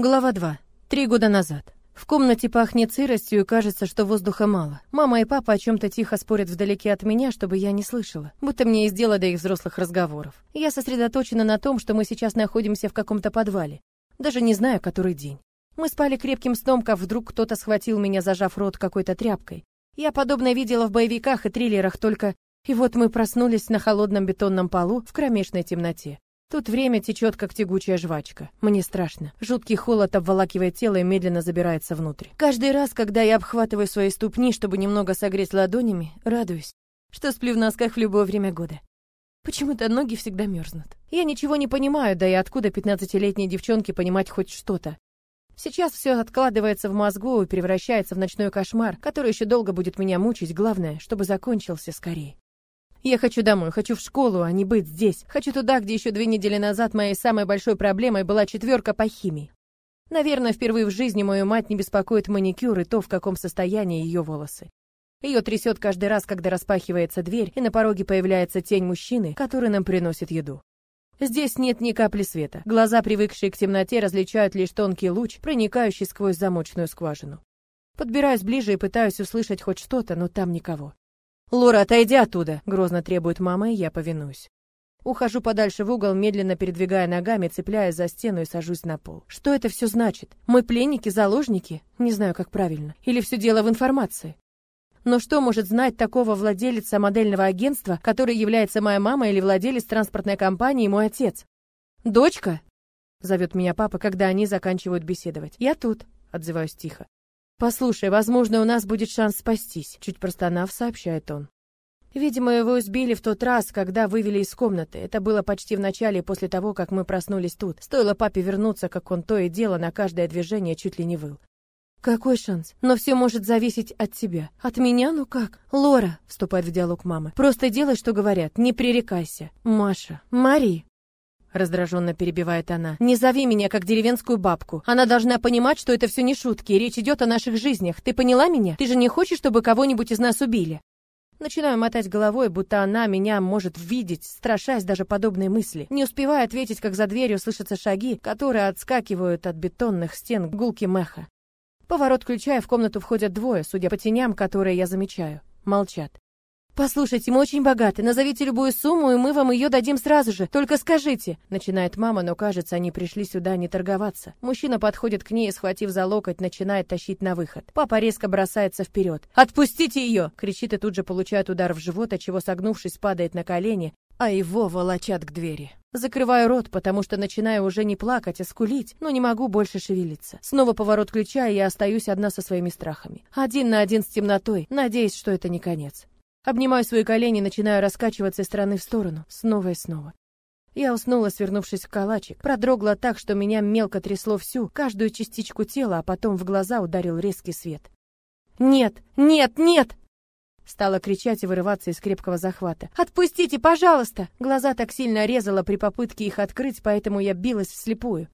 Глава 2. Три года назад. В комнате пахнет сыростью и кажется, что воздуха мало. Мама и папа о чем-то тихо спорят вдалеке от меня, чтобы я не слышала. Будто мне есть дело до их взрослых разговоров. Я сосредоточена на том, что мы сейчас находимся в каком-то подвале. Даже не знаю, который день. Мы спали крепким сном, как вдруг кто-то схватил меня, зажав рот какой-то тряпкой. Я подобное видела в боевиках и триллерах, только... И вот мы проснулись на холодном бетонном полу в кромешной темноте. Тут время течет, как тягучая жвачка. Мне страшно. Жуткий холод обволакивает тело и медленно забирается внутрь. Каждый раз, когда я обхватываю свои ступни, чтобы немного согреть ладонями, радуюсь, что сплю в носках в любое время года. Почему-то ноги всегда мерзнут. Я ничего не понимаю, да и откуда пятнадцатилетней девчонке понимать хоть что-то. Сейчас все откладывается в мозгу и превращается в ночной кошмар, который еще долго будет меня мучить, главное, чтобы закончился скорее. Я хочу домой, хочу в школу, а не быть здесь. Хочу туда, где еще две недели назад моей самой большой проблемой была четверка по химии. Наверное, впервые в жизни мою мать не беспокоит маникюр и то, в каком состоянии ее волосы. Ее трясет каждый раз, когда распахивается дверь, и на пороге появляется тень мужчины, который нам приносит еду. Здесь нет ни капли света. Глаза, привыкшие к темноте, различают лишь тонкий луч, проникающий сквозь замочную скважину. Подбираюсь ближе и пытаюсь услышать хоть что-то, но там никого. «Лора, отойди оттуда!» — грозно требует мама, и я повинуюсь. Ухожу подальше в угол, медленно передвигая ногами, цепляясь за стену и сажусь на пол. Что это все значит? Мы пленники, заложники? Не знаю, как правильно. Или все дело в информации? Но что может знать такого владелица модельного агентства, который является моя мама или владелец транспортной компании мой отец? «Дочка?» — зовет меня папа, когда они заканчивают беседовать. «Я тут», — отзываюсь тихо. «Послушай, возможно, у нас будет шанс спастись», — чуть простонав, сообщает он. Видимо, его избили в тот раз, когда вывели из комнаты. Это было почти в начале после того, как мы проснулись тут. Стоило папе вернуться, как он то и дело на каждое движение чуть ли не выл. Какой шанс? Но все может зависеть от тебя. От меня? Ну как? Лора, вступает в диалог мама. Просто делай, что говорят, не пререкайся. Маша. Мари. Раздраженно перебивает она. «Не зови меня как деревенскую бабку. Она должна понимать, что это все не шутки, и речь идет о наших жизнях. Ты поняла меня? Ты же не хочешь, чтобы кого-нибудь из нас убили?» Начинаю мотать головой, будто она меня может видеть, страшась даже подобной мысли. Не успеваю ответить, как за дверью слышатся шаги, которые отскакивают от бетонных стен гулки меха. Поворот ключа, и в комнату входят двое, судя по теням, которые я замечаю. Молчат. «Послушайте, мы очень богаты. Назовите любую сумму, и мы вам ее дадим сразу же. Только скажите!» Начинает мама, но кажется, они пришли сюда не торговаться. Мужчина подходит к ней схватив за локоть, начинает тащить на выход. Папа резко бросается вперед. «Отпустите ее!» Кричит и тут же получает удар в живот, от чего согнувшись, падает на колени, а его волочат к двери. Закрываю рот, потому что начинаю уже не плакать, а скулить, но не могу больше шевелиться. Снова поворот ключа, и я остаюсь одна со своими страхами. Один на один с темнотой, надеясь, что это не конец. Обнимаю свои колени, начинаю раскачиваться из стороны в сторону, снова и снова. Я уснула, свернувшись в калачик, продрогла так, что меня мелко трясло всю, каждую частичку тела, а потом в глаза ударил резкий свет. «Нет! Нет! Нет!» Стала кричать и вырываться из крепкого захвата. «Отпустите, пожалуйста!» Глаза так сильно резала при попытке их открыть, поэтому я билась вслепую.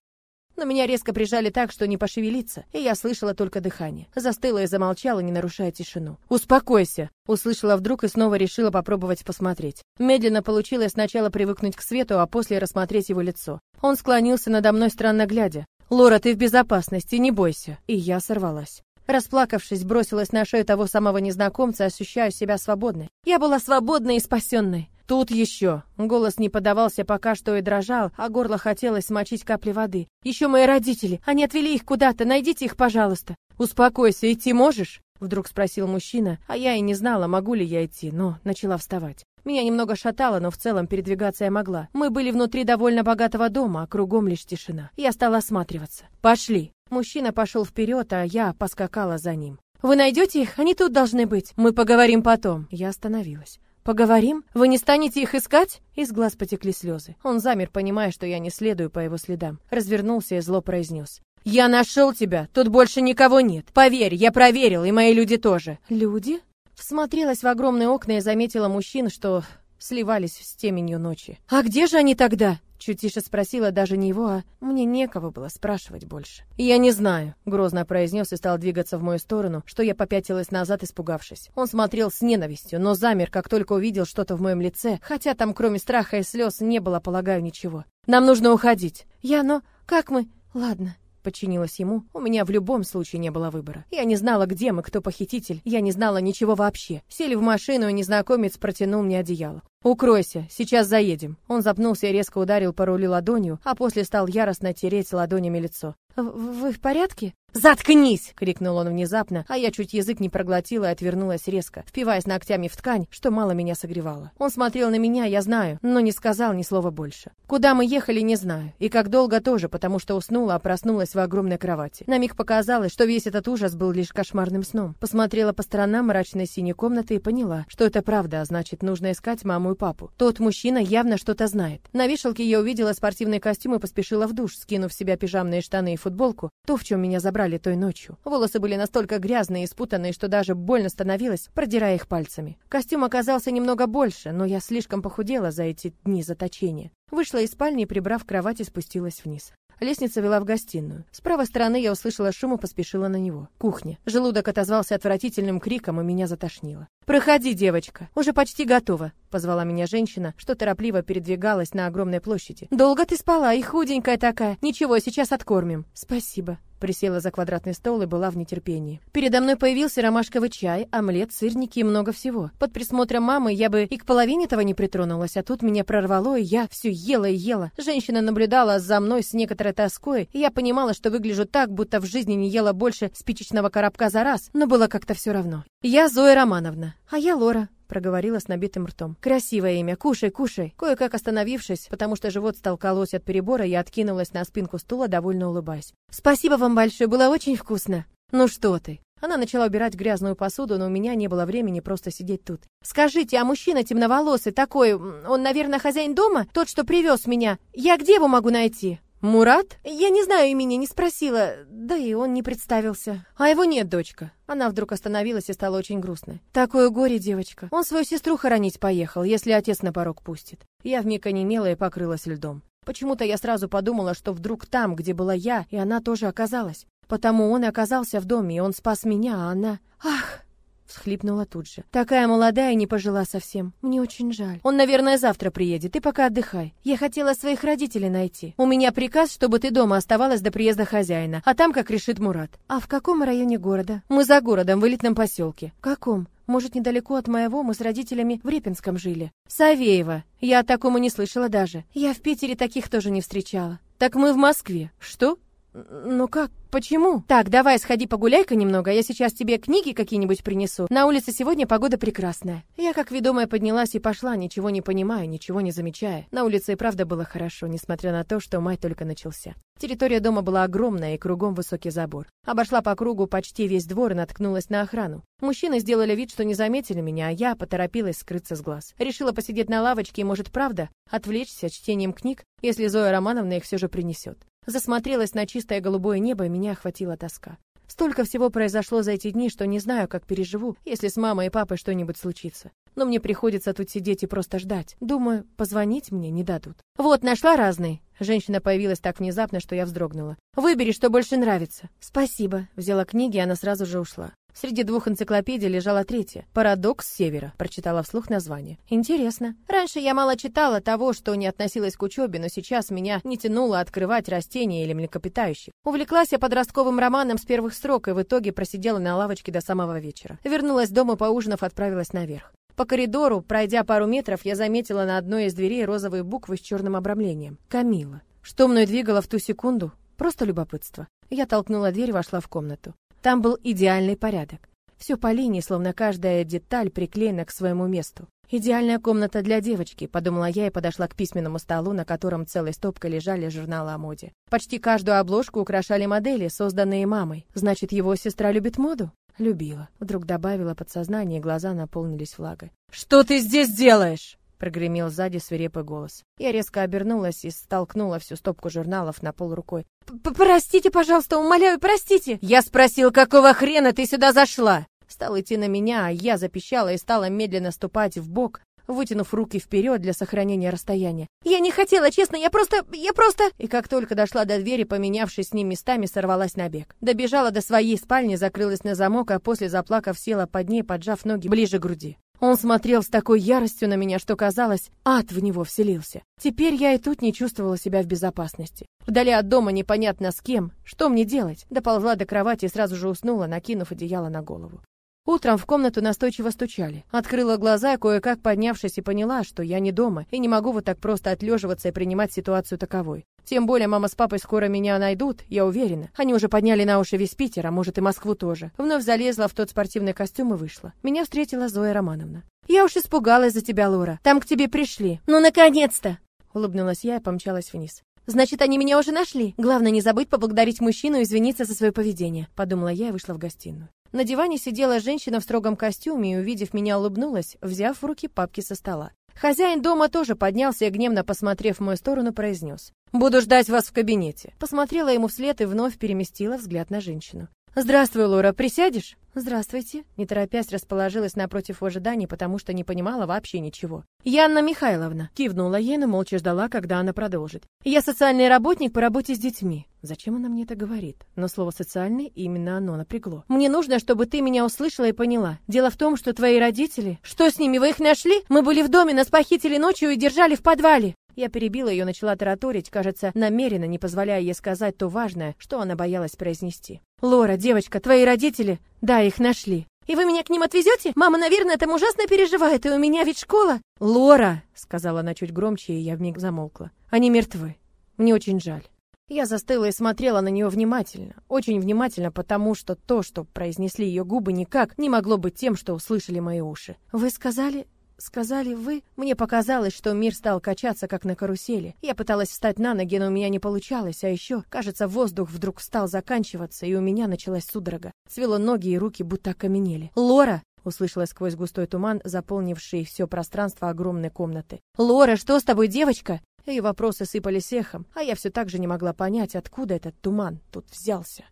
Но меня резко прижали так, что не пошевелиться, и я слышала только дыхание. Застыла и замолчала, не нарушая тишину. «Успокойся!» Услышала вдруг и снова решила попробовать посмотреть. Медленно получилось сначала привыкнуть к свету, а после рассмотреть его лицо. Он склонился надо мной, странно глядя. «Лора, ты в безопасности, не бойся!» И я сорвалась. Расплакавшись, бросилась на шею того самого незнакомца, ощущая себя свободной. Я была свободной и спасенной. Тут еще. Голос не подавался пока что и дрожал, а горло хотелось смочить капли воды. Еще мои родители. Они отвели их куда-то. Найдите их, пожалуйста. Успокойся, идти можешь? Вдруг спросил мужчина, а я и не знала, могу ли я идти, но начала вставать. Меня немного шатало, но в целом передвигаться я могла. Мы были внутри довольно богатого дома, а кругом лишь тишина. Я стала осматриваться. «Пошли!» Мужчина пошел вперед, а я поскакала за ним. «Вы найдете их? Они тут должны быть. Мы поговорим потом». Я остановилась. «Поговорим? Вы не станете их искать?» Из глаз потекли слезы. Он замер, понимая, что я не следую по его следам. Развернулся и зло произнес. «Я нашел тебя! Тут больше никого нет! Поверь, я проверил, и мои люди тоже!» «Люди?» Всмотрелась в огромные окна и заметила мужчин, что сливались с теменью ночи. «А где же они тогда?» Чуть тише спросила даже не его, а мне некого было спрашивать больше. «Я не знаю», — грозно произнес и стал двигаться в мою сторону, что я попятилась назад, испугавшись. Он смотрел с ненавистью, но замер, как только увидел что-то в моем лице, хотя там кроме страха и слез не было, полагаю, ничего. «Нам нужно уходить». «Я, но как мы...» «Ладно». подчинилась ему. У меня в любом случае не было выбора. Я не знала, где мы, кто похититель. Я не знала ничего вообще. Сели в машину, и незнакомец протянул мне одеяло. «Укройся, сейчас заедем». Он запнулся и резко ударил по рулю ладонью, а после стал яростно тереть ладонями лицо. «Вы в порядке?» «Заткнись!» — крикнул он внезапно, а я чуть язык не проглотила и отвернулась резко, впиваясь ногтями в ткань, что мало меня согревало. Он смотрел на меня, я знаю, но не сказал ни слова больше. Куда мы ехали, не знаю, и как долго тоже, потому что уснула, а проснулась в огромной кровати. На миг показалось, что весь этот ужас был лишь кошмарным сном. Посмотрела по сторонам мрачной синей комнаты и поняла, что это правда, а значит, нужно искать маму и папу. Тот мужчина явно что-то знает. На вешалке я увидела спортивный костюм и поспешила в душ, скинув в себя пижамные штаны и футболку, то, в чем меня забрали забрали той ночью. Волосы были настолько грязные и спутанные, что даже больно становилось, продирая их пальцами. Костюм оказался немного больше, но я слишком похудела за эти дни заточения. Вышла из спальни и, прибрав кровать, и спустилась вниз. Лестница вела в гостиную. С правой стороны я услышала шум и поспешила на него. Кухня. Желудок отозвался отвратительным криком, и меня затошнило. «Проходи, девочка. Уже почти готова», — позвала меня женщина, что торопливо передвигалась на огромной площади. «Долго ты спала и худенькая такая. Ничего, сейчас откормим». «Спасибо». Присела за квадратный стол и была в нетерпении. Передо мной появился ромашковый чай, омлет, сырники и много всего. Под присмотром мамы я бы и к половине этого не притронулась, а тут меня прорвало, и я все ела и ела. Женщина наблюдала за мной с некоторой тоской, и я понимала, что выгляжу так, будто в жизни не ела больше спичечного коробка за раз, но было как-то все равно. Я Зоя Романовна, а я Лора проговорила с набитым ртом. «Красивое имя. Кушай, кушай». Кое-как остановившись, потому что живот стал колоть от перебора, я откинулась на спинку стула, довольно улыбаясь. «Спасибо вам большое, было очень вкусно». «Ну что ты?» Она начала убирать грязную посуду, но у меня не было времени просто сидеть тут. «Скажите, а мужчина темноволосый такой, он, наверное, хозяин дома? Тот, что привез меня? Я где его могу найти?» «Мурат? Я не знаю имени, не спросила. Да и он не представился. А его нет, дочка». Она вдруг остановилась и стала очень грустной. «Такое горе, девочка. Он свою сестру хоронить поехал, если отец на порог пустит». Я вмиг онемела и покрылась льдом. Почему-то я сразу подумала, что вдруг там, где была я, и она тоже оказалась. Потому он и оказался в доме, и он спас меня, а она... Ах! Всхлипнула тут же. Такая молодая не пожила совсем. Мне очень жаль. Он, наверное, завтра приедет. Ты пока отдыхай. Я хотела своих родителей найти. У меня приказ, чтобы ты дома оставалась до приезда хозяина. А там как решит Мурат. А в каком районе города? Мы за городом, в элитном поселке. Каком? Может, недалеко от моего мы с родителями в Репинском жили. Савеева. Я о таком и не слышала даже. Я в Питере таких тоже не встречала. Так мы в Москве. Что? Ну как? Почему? Так, давай, сходи погуляй-ка немного, я сейчас тебе книги какие-нибудь принесу. На улице сегодня погода прекрасная. Я как ведомая поднялась и пошла, ничего не понимая, ничего не замечая. На улице и правда было хорошо, несмотря на то, что май только начался. Территория дома была огромная и кругом высокий забор. Обошла по кругу почти весь двор и наткнулась на охрану. Мужчины сделали вид, что не заметили меня, а я поторопилась скрыться с глаз. Решила посидеть на лавочке и, может, правда, отвлечься чтением книг, если Зоя Романовна их все же принесет. Засмотрелась на чистое голубое небо, и меня охватила тоска. Столько всего произошло за эти дни, что не знаю, как переживу, если с мамой и папой что-нибудь случится. Но мне приходится тут сидеть и просто ждать. Думаю, позвонить мне не дадут. Вот, нашла разные. Женщина появилась так внезапно, что я вздрогнула. Выбери, что больше нравится. Спасибо. Взяла книги, и она сразу же ушла. Среди двух энциклопедий лежала третья. «Парадокс Севера», прочитала вслух название. Интересно. Раньше я мало читала того, что не относилось к учебе, но сейчас меня не тянуло открывать растения или млекопитающих. Увлеклась я подростковым романом с первых строк и в итоге просидела на лавочке до самого вечера. Вернулась дома, поужинав, отправилась наверх. По коридору, пройдя пару метров, я заметила на одной из дверей розовые буквы с черным обрамлением. «Камила». Что мной двигало в ту секунду? Просто любопытство. Я толкнула дверь вошла в комнату. Там был идеальный порядок. Все по линии, словно каждая деталь приклеена к своему месту. «Идеальная комната для девочки», — подумала я и подошла к письменному столу, на котором целой стопкой лежали журналы о моде. Почти каждую обложку украшали модели, созданные мамой. Значит, его сестра любит моду? Любила. Вдруг добавила подсознание, и глаза наполнились влагой. «Что ты здесь делаешь?» Прогремел сзади свирепый голос. Я резко обернулась и столкнула всю стопку журналов на пол рукой. «Простите, пожалуйста, умоляю, простите!» «Я спросил, какого хрена ты сюда зашла?» Стал идти на меня, а я запищала и стала медленно ступать в бок, вытянув руки вперед для сохранения расстояния. «Я не хотела, честно, я просто... я просто...» И как только дошла до двери, поменявшись с ним местами, сорвалась на бег. Добежала до своей спальни, закрылась на замок, а после, заплакав, села под ней, поджав ноги ближе к груди. Он смотрел с такой яростью на меня, что казалось, ад в него вселился. Теперь я и тут не чувствовала себя в безопасности. Вдали от дома непонятно с кем. Что мне делать? Доползла до кровати и сразу же уснула, накинув одеяло на голову. Утром в комнату настойчиво стучали. Открыла глаза, кое-как поднявшись, и поняла, что я не дома, и не могу вот так просто отлеживаться и принимать ситуацию таковой. Тем более мама с папой скоро меня найдут, я уверена. Они уже подняли на уши весь Питер, а может и Москву тоже. Вновь залезла в тот спортивный костюм и вышла. Меня встретила Зоя Романовна. «Я уж испугалась за тебя, Лора. Там к тебе пришли. Ну, наконец-то!» Улыбнулась я и помчалась вниз. Значит, они меня уже нашли. Главное не забыть поблагодарить мужчину и извиниться за свое поведение, подумала я и вышла в гостиную. На диване сидела женщина в строгом костюме и, увидев меня, улыбнулась, взяв в руки папки со стола. Хозяин дома тоже поднялся и, гневно посмотрев в мою сторону, произнес. «Буду ждать вас в кабинете». Посмотрела ему вслед и вновь переместила взгляд на женщину. «Здравствуй, Лора, присядешь?» «Здравствуйте», не торопясь расположилась напротив в ожидании, потому что не понимала вообще ничего. «Янна Михайловна», кивнула ей, но молча ждала, когда она продолжит. «Я социальный работник по работе с детьми». Зачем она мне это говорит? Но слово «социальный» именно оно напрягло. «Мне нужно, чтобы ты меня услышала и поняла. Дело в том, что твои родители... Что с ними, вы их нашли? Мы были в доме, нас похитили ночью и держали в подвале». Я перебила ее, начала тараторить, кажется, намеренно не позволяя ей сказать то важное, что она боялась произнести. «Лора, девочка, твои родители...» «Да, их нашли. И вы меня к ним отвезете? Мама, наверное, там ужасно переживает, и у меня ведь школа...» «Лора!» — сказала она чуть громче, и я вмиг замолкла. «Они мертвы. Мне очень жаль». Я застыла и смотрела на нее внимательно, очень внимательно, потому что то, что произнесли ее губы, никак не могло быть тем, что услышали мои уши. «Вы сказали, Сказали вы? Мне показалось, что мир стал качаться, как на карусели. Я пыталась встать на ноги, но у меня не получалось, а еще, кажется, воздух вдруг стал заканчиваться, и у меня началась судорога. Свело ноги и руки, будто окаменели. «Лора!» — услышала сквозь густой туман, заполнивший все пространство огромной комнаты. «Лора, что с тобой, девочка?» Ее вопросы сыпались эхом, а я все так же не могла понять, откуда этот туман тут взялся.